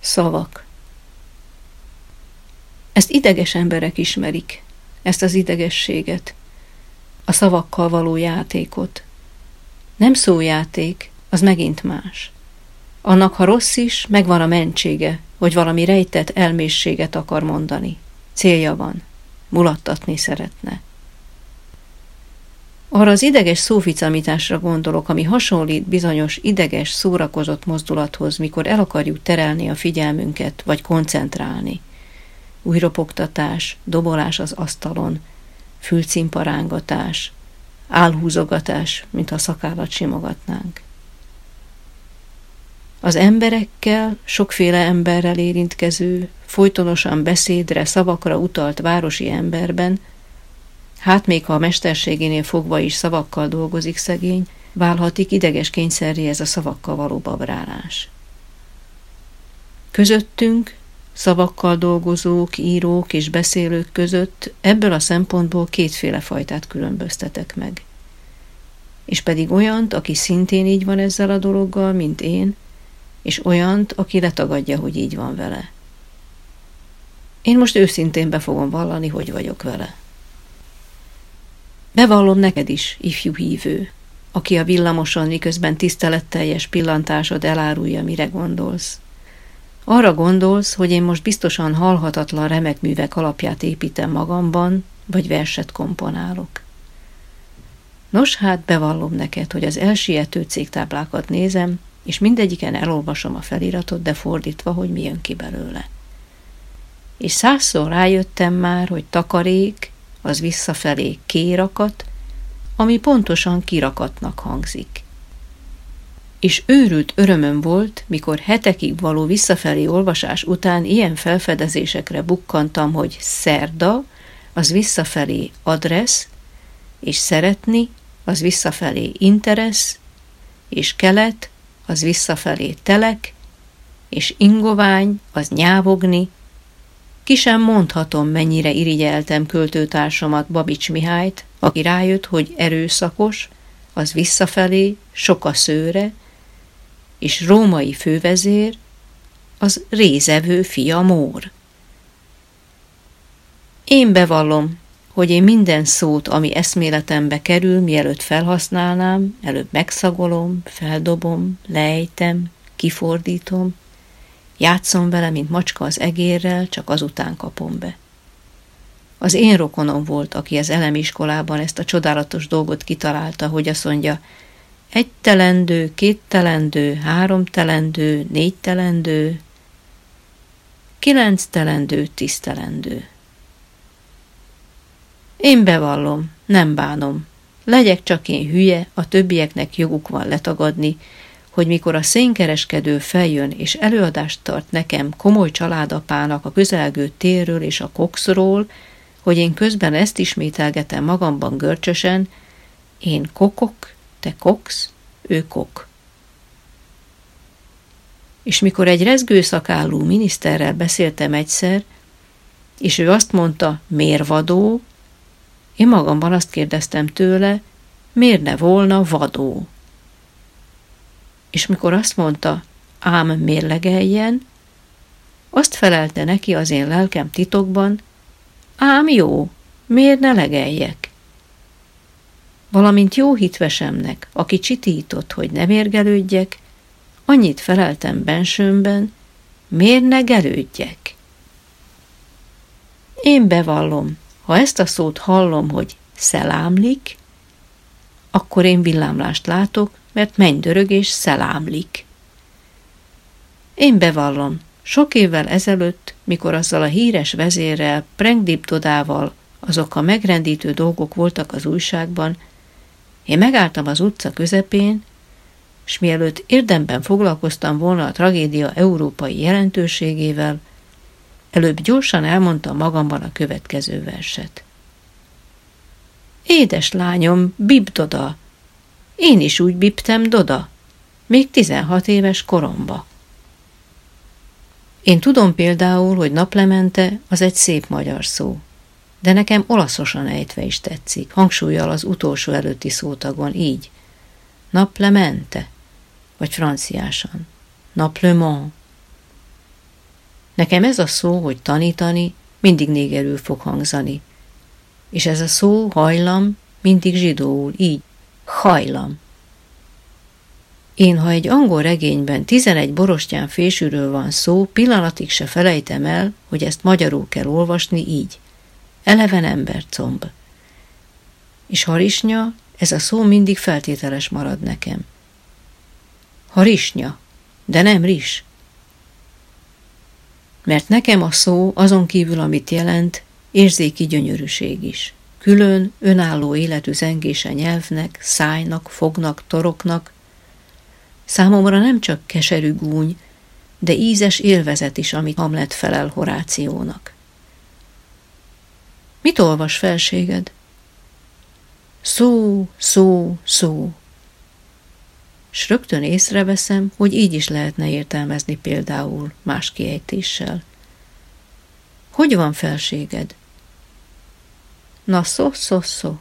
Szavak. Ezt ideges emberek ismerik, ezt az idegességet, a szavakkal való játékot. Nem szójáték, az megint más. Annak, ha rossz is, megvan a mentsége, hogy valami rejtett elmészséget akar mondani. Célja van, mulattatni szeretne. Arra az ideges szóficamításra gondolok, ami hasonlít bizonyos ideges, szórakozott mozdulathoz, mikor el akarjuk terelni a figyelmünket, vagy koncentrálni. Újropogtatás, dobolás az asztalon, fülcímparángatás, álhúzogatás, mintha szakállat simogatnánk. Az emberekkel, sokféle emberrel érintkező, folytonosan beszédre, szavakra utalt városi emberben Hát még ha a mesterségénél fogva is szavakkal dolgozik szegény, válhatik ideges kényszerré ez a szavakkal való babrálás. Közöttünk, szavakkal dolgozók, írók és beszélők között ebből a szempontból kétféle fajtát különböztetek meg. És pedig olyant, aki szintén így van ezzel a dologgal, mint én, és olyant, aki letagadja, hogy így van vele. Én most őszintén be fogom vallani, hogy vagyok vele. Bevallom neked is, ifjú hívő, aki a villamoson miközben tiszteletteljes pillantásod elárulja, mire gondolsz. Arra gondolsz, hogy én most biztosan halhatatlan remek művek alapját építem magamban, vagy verset komponálok. Nos, hát bevallom neked, hogy az elsiető cégtáblákat nézem, és mindegyiken elolvasom a feliratot, de fordítva, hogy mi jön ki belőle. És százszor rájöttem már, hogy takarék, az visszafelé kérakat, ami pontosan kirakatnak hangzik. És őrült örömöm volt, mikor hetekig való visszafelé olvasás után ilyen felfedezésekre bukkantam, hogy szerda, az visszafelé adress, és szeretni, az visszafelé interesz, és kelet, az visszafelé telek, és ingovány, az nyávogni, ki sem mondhatom, mennyire irigyeltem költőtársamat Babics Mihályt, aki rájött, hogy erőszakos, az visszafelé, sok a szőre, és római fővezér, az rézevő fia Mór. Én bevallom, hogy én minden szót, ami eszméletembe kerül, mielőtt felhasználnám, előbb megszagolom, feldobom, lejtem, kifordítom, Játszom vele, mint macska az egérrel, csak azután kapom be. Az én rokonom volt, aki az elemiskolában ezt a csodálatos dolgot kitalálta, hogy azt mondja, egy telendő, két telendő, három telendő, négy telendő, kilenc telendő, tíz telendő. Én bevallom, nem bánom. Legyek csak én hülye, a többieknek joguk van letagadni, hogy mikor a szénkereskedő feljön és előadást tart nekem komoly családapának a közelgő térről és a kokszról, hogy én közben ezt ismételgetem magamban görcsösen, én kokok, te koksz, ő kok. És mikor egy rezgőszakállú miniszterrel beszéltem egyszer, és ő azt mondta, mérvadó, én magamban azt kérdeztem tőle, miért ne volna vadó és mikor azt mondta, ám mérlegeljen, azt felelte neki az én lelkem titokban, ám jó, miért ne legeljek? Valamint jó hitvesemnek, aki csitított, hogy ne mérgelődjek, annyit feleltem bensőmben, miért ne gelődjek? Én bevallom, ha ezt a szót hallom, hogy szelámlik, akkor én villámlást látok, mert mennydörög szelámlik. Én bevallom, sok évvel ezelőtt, mikor azzal a híres vezérrel, Prengdiptodával azok a megrendítő dolgok voltak az újságban, én megálltam az utca közepén, és mielőtt érdemben foglalkoztam volna a tragédia európai jelentőségével, előbb gyorsan elmondtam magamban a következő verset. Édes lányom, Bibdoda, én is úgy biptem Doda, még 16 éves koromba. Én tudom például, hogy naplemente az egy szép magyar szó, de nekem olaszosan ejtve is tetszik, hangsúlyjal az utolsó előtti szótagon így. Naplemente, vagy franciásan. Naplement. Nekem ez a szó, hogy tanítani, mindig négerül fog hangzani. És ez a szó, hajlam, mindig zsidóul, így, hajlam. Én, ha egy angol regényben 11 borostyán fésűről van szó, pillanatig se felejtem el, hogy ezt magyarul kell olvasni így. Eleven embercomb. És harisnya, ez a szó mindig feltételes marad nekem. Harisnya, de nem ris. Mert nekem a szó azon kívül, amit jelent, érzéki gyönyörűség is. Külön, önálló életű zengése nyelvnek, szájnak, fognak, toroknak, Számomra nem csak keserű gúny, de ízes élvezet is, amit Hamlet felel Horációnak. Mit olvas felséged? Szó, szó, szó. S rögtön észreveszem, hogy így is lehetne értelmezni például más kiejtéssel. Hogy van felséged? Na szó, szó, szó.